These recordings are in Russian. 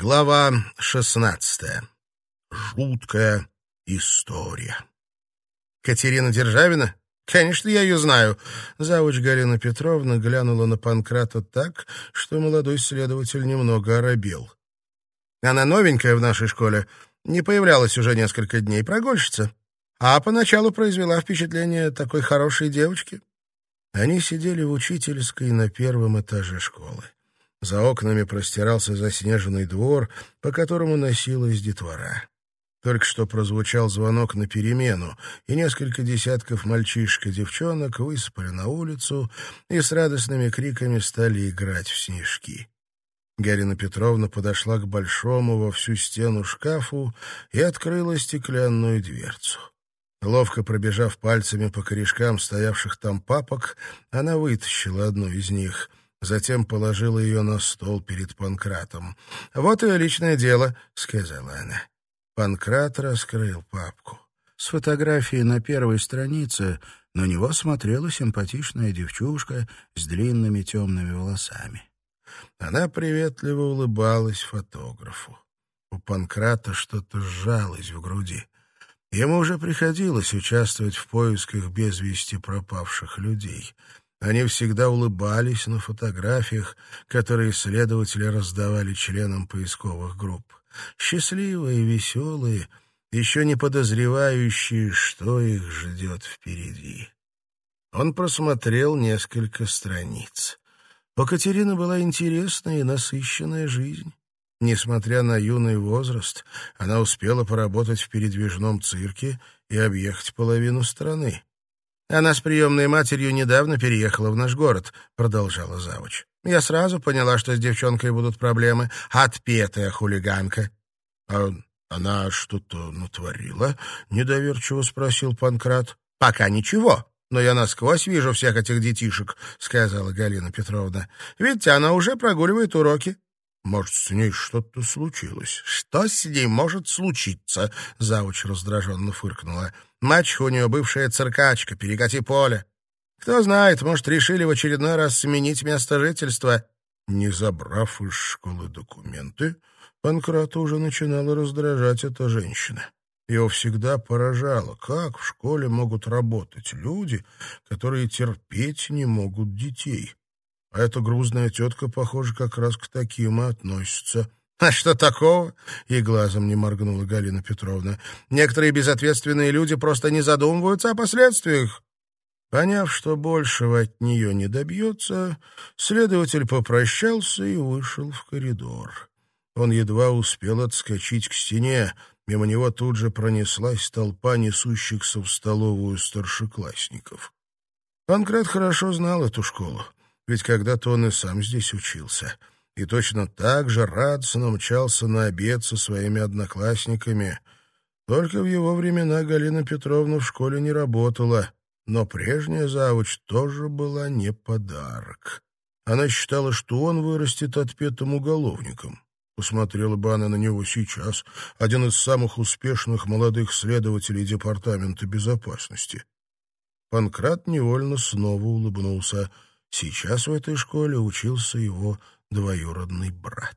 Глава шестнадцатая. Жуткая история. Катерина Державина? Конечно, я ее знаю. Завуч Галина Петровна глянула на Панкрата так, что молодой следователь немного оробел. Она новенькая в нашей школе, не появлялась уже несколько дней, прогульщица. А поначалу произвела впечатление такой хорошей девочки. Они сидели в учительской на первом этаже школы. За окнами простирался заснеженный двор, по которому носилась детвора. Только что прозвучал звонок на перемену, и несколько десятков мальчишек и девчонок высыпали на улицу и с радостными криками стали играть в снежки. Гарина Петровна подошла к большому во всю стену шкафу и открыла стеклянную дверцу. Ловко пробежав пальцами по корешкам стоявших там папок, она вытащила одну из них — Затем положила ее на стол перед Панкратом. «Вот ее личное дело», — сказала она. Панкрат раскрыл папку. С фотографией на первой странице на него смотрела симпатичная девчушка с длинными темными волосами. Она приветливо улыбалась фотографу. У Панкрата что-то сжалось в груди. Ему уже приходилось участвовать в поисках без вести пропавших людей — они всегда улыбались на фотографиях, которые следователи раздавали членам поисковых групп. Счастливые, веселые, еще не подозревающие, что их ждет впереди. Он просмотрел несколько страниц. У Катерины была интересная и насыщенная жизнь. Несмотря на юный возраст, она успела поработать в передвижном цирке и объехать половину страны. Она с приемной матерью недавно переехала в наш город», — продолжала завуч. «Я сразу поняла, что с девчонкой будут проблемы. Отпетая хулиганка». «А она что-то натворила?» — недоверчиво спросил Панкрат. «Пока ничего, но я насквозь вижу всех этих детишек», — сказала Галина Петровна. «Видите, она уже прогуливает уроки. Может, с ней что-то случилось. Что с ней может случиться? Завуч раздраженно фыркнула. Мачеха у нее бывшая циркачка, перекати поле. Кто знает, может, решили в очередной раз сменить место жительства. Не забрав из школы документы, Панкрата уже начинала раздражать эта женщина. Его всегда поражало, как в школе могут работать люди, которые терпеть не могут детей. А эта грузная тетка, похоже, как раз к таким и относится. «А что такого?» — и глазом не моргнула Галина Петровна. «Некоторые безответственные люди просто не задумываются о последствиях». Поняв, что большего от нее не добьется, следователь попрощался и вышел в коридор. Он едва успел отскочить к стене. Мимо него тут же пронеслась толпа несущихся в столовую старшеклассников. Панкрат хорошо знал эту школу ведь когда-то он и сам здесь учился, и точно так же радостно мчался на обед со своими одноклассниками. Только в его времена Галина Петровна в школе не работала, но прежняя завуч тоже была не подарок. Она считала, что он вырастет отпетым уголовником. Посмотрела бы она на него сейчас, один из самых успешных молодых следователей Департамента безопасности. Панкрат невольно снова улыбнулся — Сейчас в этой школе учился его двоюродный брат.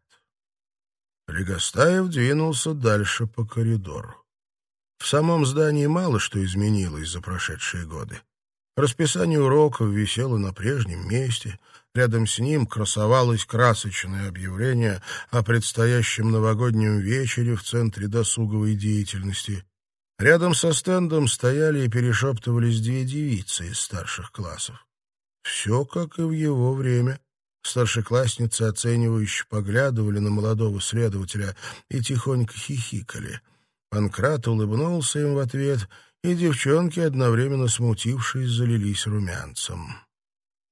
Легостаев двинулся дальше по коридору. В самом здании мало что изменилось за прошедшие годы. Расписание уроков висело на прежнем месте. Рядом с ним красовалось красочное объявление о предстоящем новогоднем вечере в Центре досуговой деятельности. Рядом со стендом стояли и перешептывались две девицы из старших классов. Все как и в его время. Старшеклассницы оценивающе поглядывали на молодого следователя и тихонько хихикали. Панкрат улыбнулся им в ответ, и девчонки, одновременно смутившись, залились румянцем.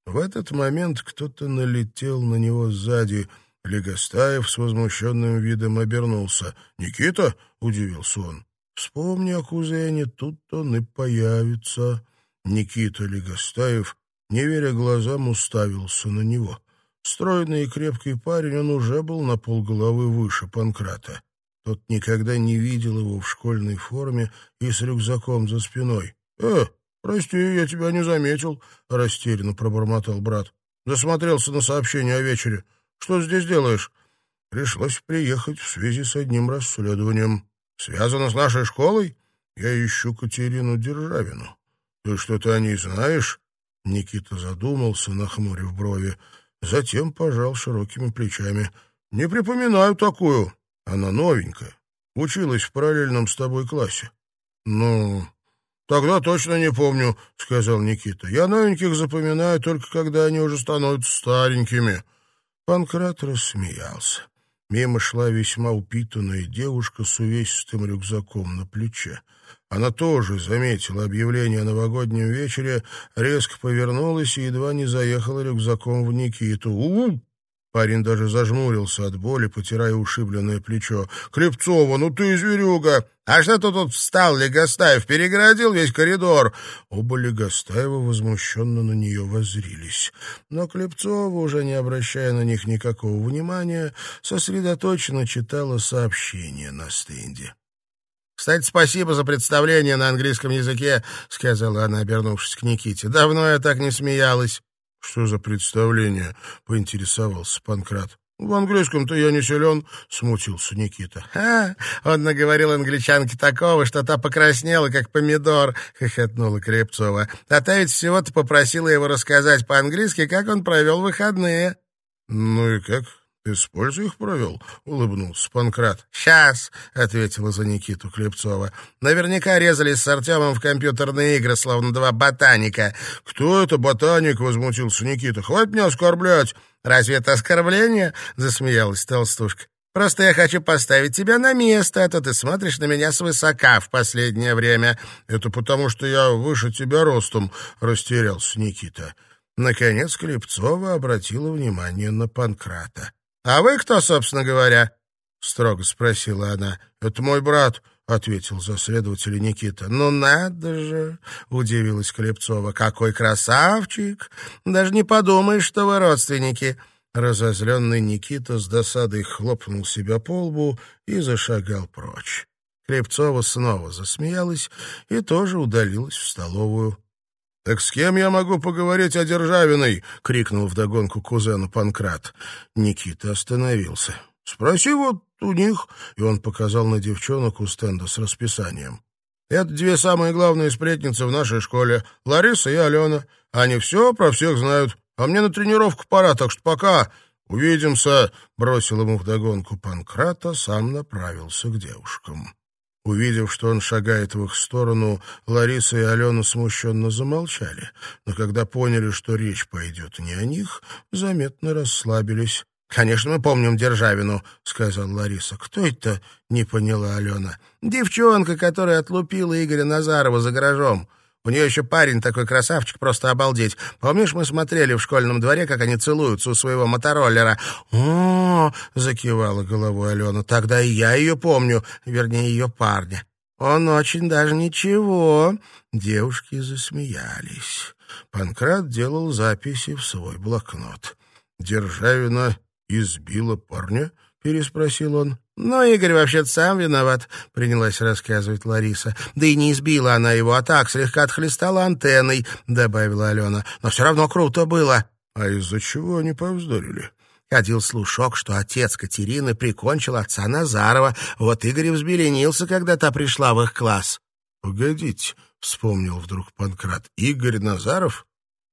В этот момент кто-то налетел на него сзади. Легостаев с возмущенным видом обернулся. «Никита?» — удивился он. «Вспомни о кузене, тут он и появится». Никита Легостаев не веря глазам, уставился на него. Стройный и крепкий парень, он уже был на полголовы выше Панкрата. Тот никогда не видел его в школьной форме и с рюкзаком за спиной. «Э, прости, я тебя не заметил», — растерянно пробормотал брат. «Засмотрелся на сообщение о вечере. Что здесь делаешь?» пришлось приехать в связи с одним расследованием. Связано с нашей школой? Я ищу Катерину Державину. Ты что-то о ней знаешь?» Никита задумался, нахмурив брови. Затем пожал широкими плечами. «Не припоминаю такую. Она новенькая. Училась в параллельном с тобой классе». «Ну, тогда точно не помню», — сказал Никита. «Я новеньких запоминаю только когда они уже становятся старенькими». Панкрат рассмеялся. Мимо шла весьма упитанная девушка с увесистым рюкзаком на плече. Она тоже заметила объявление о новогоднем вечере, резко повернулась и едва не заехала рюкзаком в Никиту. у Парень даже зажмурился от боли, потирая ушибленное плечо. «Клепцова, ну ты зверюга! А что ты тут встал, Легостаев? Перегородил весь коридор!» Оба Легостаева возмущенно на нее воззрились. Но Клепцова, уже не обращая на них никакого внимания, сосредоточенно читала сообщение на стенде. «Кстати, спасибо за представление на английском языке», — сказала она, обернувшись к Никите. «Давно я так не смеялась». «Что за представление?» — поинтересовался Панкрат. «В английском-то я не силен», — смутился Никита. «А, он наговорил англичанке такого, что та покраснела, как помидор», — хохотнула Крепцова. «А та ведь всего-то попросила его рассказать по-английски, как он провел выходные». «Ну и как?» «Используй их провел», — улыбнулся Панкрат. «Сейчас», — ответила за Никиту Клепцова. «Наверняка резались с Артемом в компьютерные игры, словно два ботаника». «Кто это ботаник?» — возмутился Никита. «Хватит меня оскорблять». «Разве это оскорбление?» — засмеялась толстушка. «Просто я хочу поставить тебя на место, а то ты смотришь на меня свысока в последнее время». «Это потому, что я выше тебя ростом», — растерялся Никита. Наконец Клепцова обратила внимание на Панкрата. «А вы кто, собственно говоря?» — строго спросила она. «Это мой брат», — ответил за следователя Никита. «Ну надо же!» — удивилась Клепцова. «Какой красавчик! Даже не подумаешь, что вы родственники!» Разозленный Никита с досадой хлопнул себя по лбу и зашагал прочь. Клепцова снова засмеялась и тоже удалилась в столовую. «Так с кем я могу поговорить о Державиной?» — крикнул вдогонку кузену Панкрат. Никита остановился. «Спроси вот у них», — и он показал на девчонок у стенда с расписанием. «Это две самые главные сплетницы в нашей школе, Лариса и Алена. Они все про всех знают, а мне на тренировку пора, так что пока. Увидимся», — бросил ему вдогонку Панкрата, сам направился к девушкам. Увидев, что он шагает в их сторону, Лариса и Алена смущенно замолчали, но когда поняли, что речь пойдет не о них, заметно расслабились. «Конечно, мы помним Державину», — сказала Лариса. «Кто это?» — не поняла Алена. «Девчонка, которая отлупила Игоря Назарова за гаражом. У нее еще парень такой красавчик, просто обалдеть. Помнишь, мы смотрели в школьном дворе, как они целуются у своего мотороллера? О, закивала головой Алена. Тогда и я ее помню, вернее, ее парня. Он очень даже ничего. Девушки засмеялись. Панкрат делал записи в свой блокнот. Державина избила парня? Переспросил он. «Но Игорь вообще-то сам виноват», — принялась рассказывать Лариса. «Да и не избила она его, а так слегка отхлестала антенной», — добавила Алена. «Но все равно круто было». «А из-за чего они повздорили?» Ходил слушок, что отец Катерины прикончил отца Назарова. Вот Игорь и взбеленился, когда та пришла в их класс. «Погодите», — вспомнил вдруг Панкрат. «Игорь Назаров?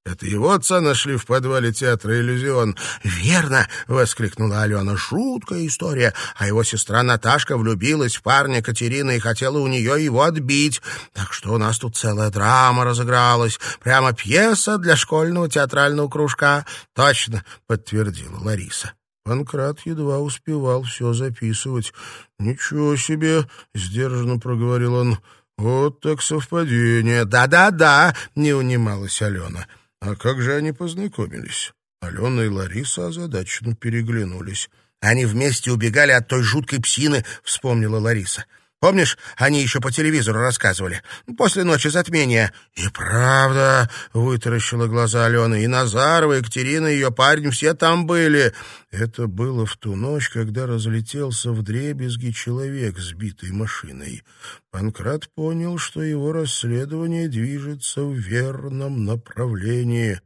Это его отца нашли в подвале театра «Иллюзион». «Верно!» — воскликнула Алена. «Жуткая история. А его сестра Наташка влюбилась в парня Катерины и хотела у нее его отбить. Так что у нас тут целая драма разыгралась. Прямо пьеса для школьного театрального кружка». «Точно!» — подтвердила Лариса. Панкрат едва успевал все записывать. «Ничего себе!» — сдержанно проговорил он. «Вот так совпадение!» «Да-да-да!» — не унималась Алена. А как же они познакомились? Алена и Лариса озадаченно переглянулись. Они вместе убегали от той жуткой псины, вспомнила Лариса. Помнишь, они еще по телевизору рассказывали? После ночи затмения. И правда, вытаращила глаза Алена. И Назарова, Екатерина, и ее парень, все там были. Это было в ту ночь, когда разлетелся в дребезги человек, сбитый машиной. Панкрат понял, что его расследование движется в верном направлении.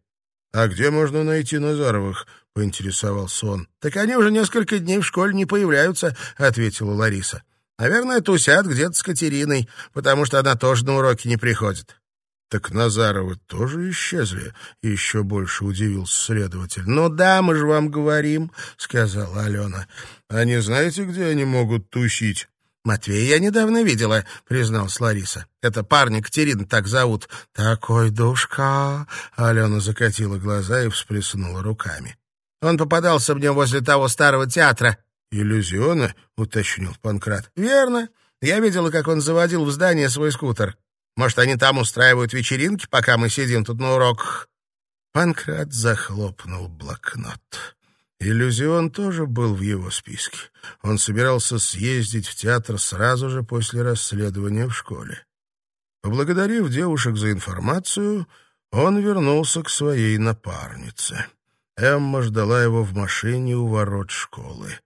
«А где можно найти Назаровых?» — поинтересовался он. «Так они уже несколько дней в школе не появляются», — ответила Лариса. «Наверное, тусят где-то с Катериной, потому что она тоже на уроки не приходит». «Так Назаровы тоже исчезли?» — еще больше удивился следователь. «Ну да, мы же вам говорим», — сказала Алена. «А не знаете, где они могут тусить?» «Матвея я недавно видела», — призналась Лариса. «Это парня Катерина так зовут». «Такой душка!» — Алена закатила глаза и всплеснула руками. «Он попадался мне возле того старого театра». «Иллюзиона?» — уточнил Панкрат. «Верно. Я видела, как он заводил в здание свой скутер. Может, они там устраивают вечеринки, пока мы сидим тут на уроках?» Панкрат захлопнул блокнот. Иллюзион тоже был в его списке. Он собирался съездить в театр сразу же после расследования в школе. Поблагодарив девушек за информацию, он вернулся к своей напарнице. Эмма ждала его в машине у ворот школы.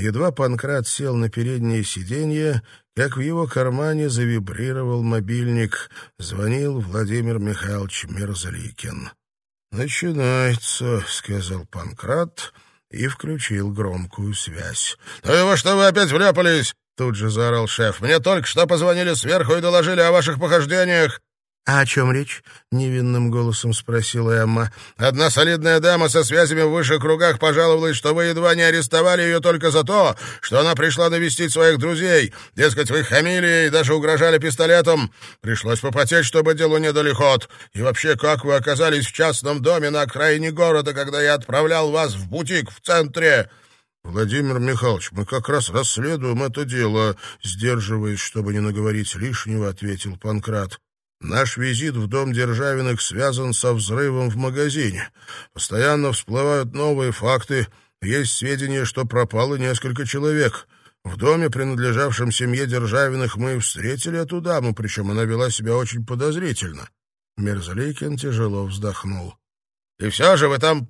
Едва Панкрат сел на переднее сиденье, как в его кармане завибрировал мобильник. Звонил Владимир Михайлович Мерзликин. «Начинается», — сказал Панкрат и включил громкую связь. «Ну и что вы опять вляпались?» — тут же заорал шеф. «Мне только что позвонили сверху и доложили о ваших похождениях. «А о чем речь?» — невинным голосом спросила Эмма. «Одна солидная дама со связями в высших кругах пожаловалась, что вы едва не арестовали ее только за то, что она пришла навестить своих друзей. Дескать, вы хамили и даже угрожали пистолетом. Пришлось попотеть, чтобы делу не дали ход. И вообще, как вы оказались в частном доме на окраине города, когда я отправлял вас в бутик в центре?» «Владимир Михайлович, мы как раз расследуем это дело», — сдерживаясь, чтобы не наговорить лишнего, ответил Панкрат. Наш визит в дом Державиных связан со взрывом в магазине. Постоянно всплывают новые факты. Есть сведения, что пропало несколько человек. В доме, принадлежавшем семье Державиных, мы встретили эту даму, причем она вела себя очень подозрительно. Мерзликин тяжело вздохнул. — И все же вы там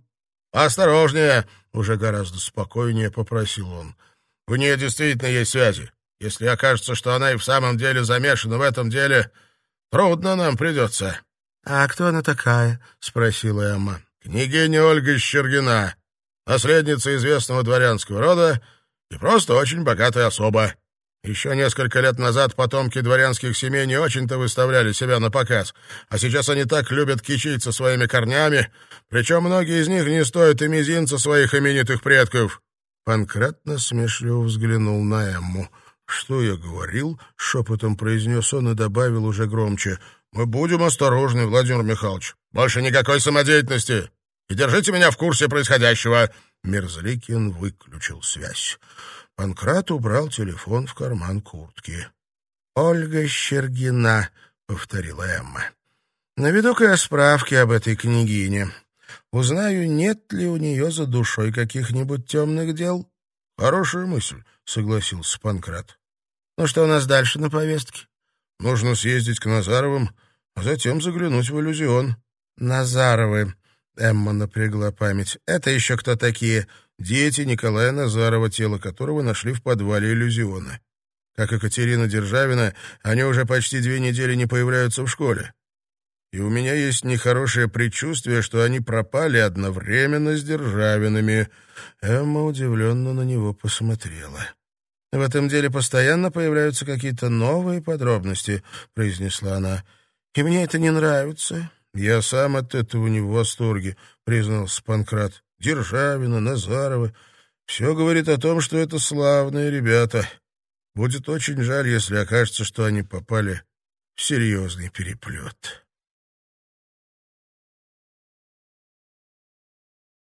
осторожнее, — уже гораздо спокойнее попросил он. — У нее действительно есть связи. Если окажется, что она и в самом деле замешана в этом деле, Трудно нам придется. — А кто она такая? — спросила Эмма. — Княгиня Ольга Щергина, наследница известного дворянского рода и просто очень богатая особа. Еще несколько лет назад потомки дворянских семей не очень-то выставляли себя на показ, а сейчас они так любят кичиться своими корнями, причем многие из них не стоят и мизинца своих именитых предков. Панкрат насмешливо взглянул на Эмму. «Что я говорил?» — шепотом произнес он и добавил уже громче. «Мы будем осторожны, Владимир Михайлович. Больше никакой самодеятельности. И держите меня в курсе происходящего». Мерзликин выключил связь. Панкрат убрал телефон в карман куртки. «Ольга Щергина», — повторила Эмма. «Наведу-ка я справки об этой княгине. Узнаю, нет ли у нее за душой каких-нибудь темных дел». «Хорошая мысль», — согласился Панкрат. Ну что у нас дальше на повестке? Нужно съездить к Назаровым, а затем заглянуть в иллюзион. Назаровы. Эмма напрягла память. Это еще кто такие? Дети Николая Назарова, тело которого нашли в подвале иллюзиона. Как и Катерина Державина, они уже почти две недели не появляются в школе. И у меня есть нехорошее предчувствие, что они пропали одновременно с Державинами. Эмма удивленно на него посмотрела. «В этом деле постоянно появляются какие-то новые подробности», — произнесла она. «И мне это не нравится». «Я сам от этого не в восторге», — признался Панкрат. «Державина, Назарова. Все говорит о том, что это славные ребята. Будет очень жаль, если окажется, что они попали в серьезный переплет».